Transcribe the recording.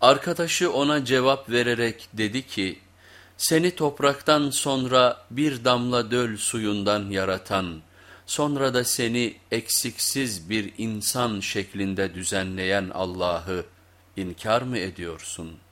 Arkadaşı ona cevap vererek dedi ki, seni topraktan sonra bir damla döl suyundan yaratan, sonra da seni eksiksiz bir insan şeklinde düzenleyen Allah'ı inkar mı ediyorsun?''